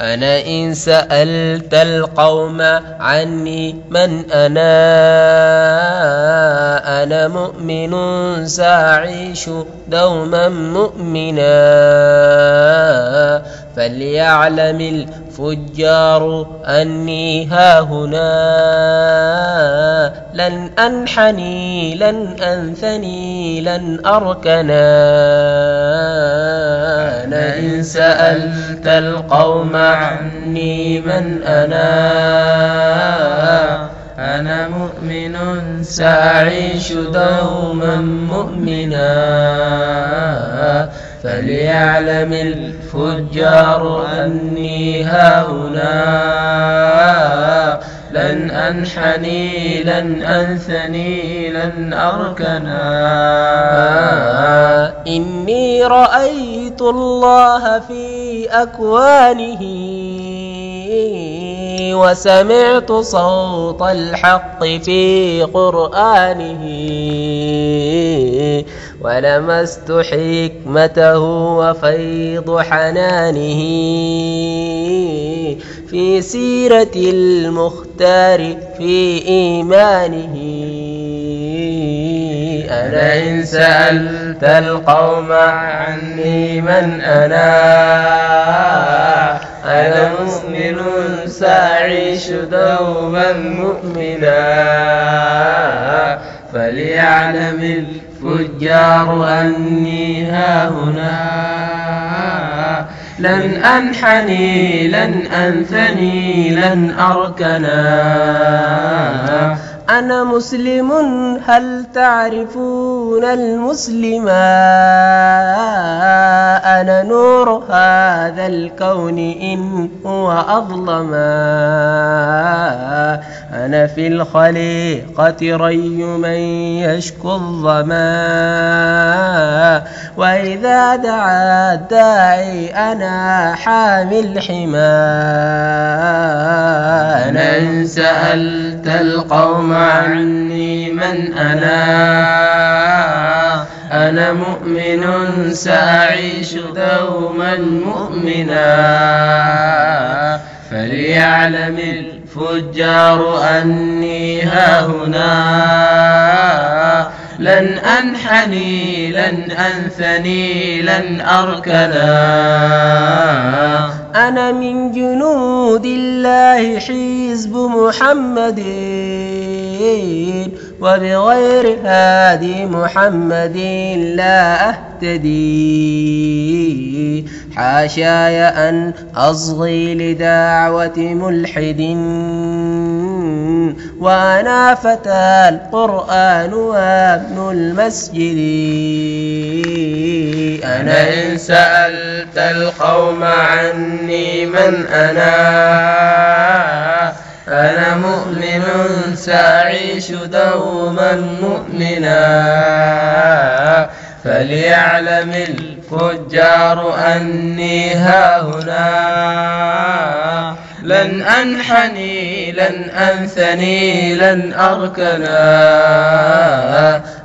أنا إن سألت القوم عني من أنا أنا مؤمن سأعيش دوما مؤمنا فليعلم الفجار أني هاهنا لن أنحني لن أنثني لن أركنا إن سألت القوم عني من أنا أنا مؤمن سأعيش دوما مؤمنا. فليعلم الفجار أني هاهنا. لن أنحني لن أنثني لن أركنا. إني رأيت الله في أكوانه وسمعت صوت الحق في قرآنه ولمست حكمته وفيض حنانه. في سيرة المختار في إيمانه. أنا إن سألت القوم عني من أنا؟ أنا مؤمن سأعيش دوما مؤمنا؟ فليعلم الفجار أني هاهنا. لن أنحني لن أنثني لن أركنا. أنا مسلم هل تعرفون المسلما أنا نور هذا الكون إن هو أظلما أنا في الخليقة ري من يشكو الظما وإذا دعا الداعي أنا حامي الحما إن سألت القوم عني من أنا أنا مؤمن سأعيش دوما مؤمنا. فليعلم الفجار أني هاهنا. لن أنحني لن أنثني لن أركنا. أنا من جنود الله حزب محمد. وبغير هادي محمد لا أهتدي. حاشاي أن أصغي لدعوة ملحد وأنا فتى القرآن وابن المسجد. أنا إن سألت القوم عني من أنا. أنا مؤمن سأعيش دوما مؤمنا. فليعلم الفجار أني هاهنا. لن أنحني لن أنثني لن أركنا.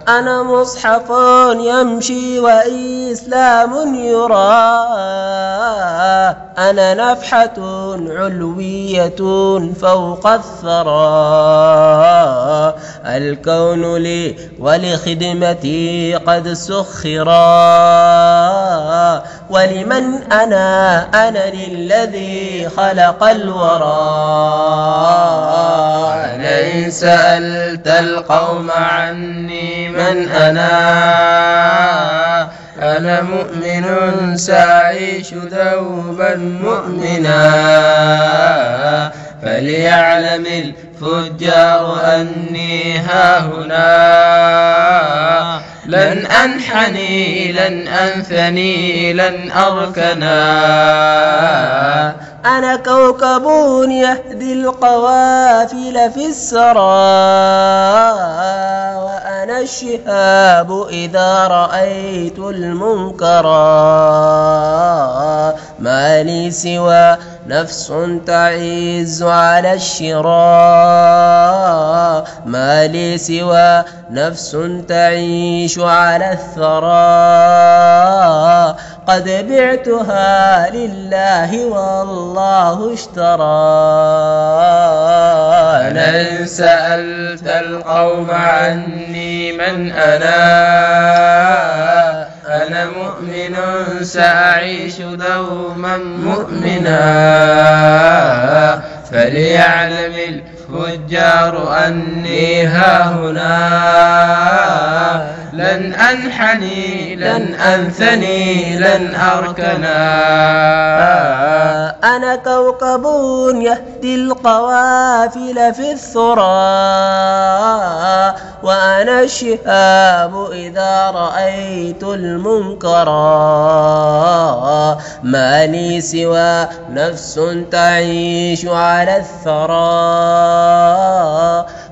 أنا مصحف يمشي وإسلام يرى. أنا نفحة علوية فوق الثرى الكون لي ولخدمتي قد سخرا. ولمن أنا؟ أنا للذي خلق الورى. إن سألت القوم عني من أنا؟ أنا مؤمن سأعيش دوما مؤمنا. فليعلم الفجار أني هاهنا. لن أنحني لن أنثني لن أركنا. أنا كوكب يهدي القوافل في السرى وأنا الشهاب إذا رأيت المنكرا ما لي سوى نفس تعز على الشراء. ما لي سوى نفس تعيش على الثرى قد بعتها لله والله اشترى. إن سألت القوم عني من أنا؟ أنا مؤمن سأعيش دوما مؤمنا. فليعلم الفجار أني ها هنا لن أنحني لن أنثني لن أركنا. أنا كوكب يهدي القوافل في الثرى وأنا الشهاب إذا رأيت المنكرا ما لي سوى نفس تعيش على الثرى.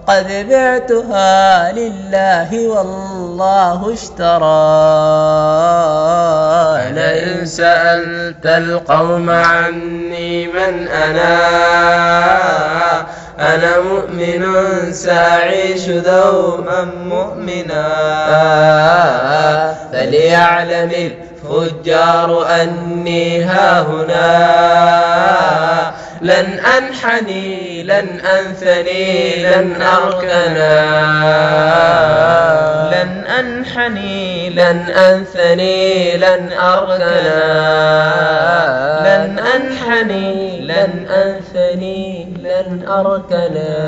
قد بعتها لله والله اشترى إن سألت القوم عني من أنا؟ أنا مؤمن سأعيش دوما مؤمنا. فليعلم الفجار أني ها هنا لن أنحني لن أنثني لن أركنا. لن أنحني لن أنثني لن أركنا. لن أنحني لن أنثني لن أركنا.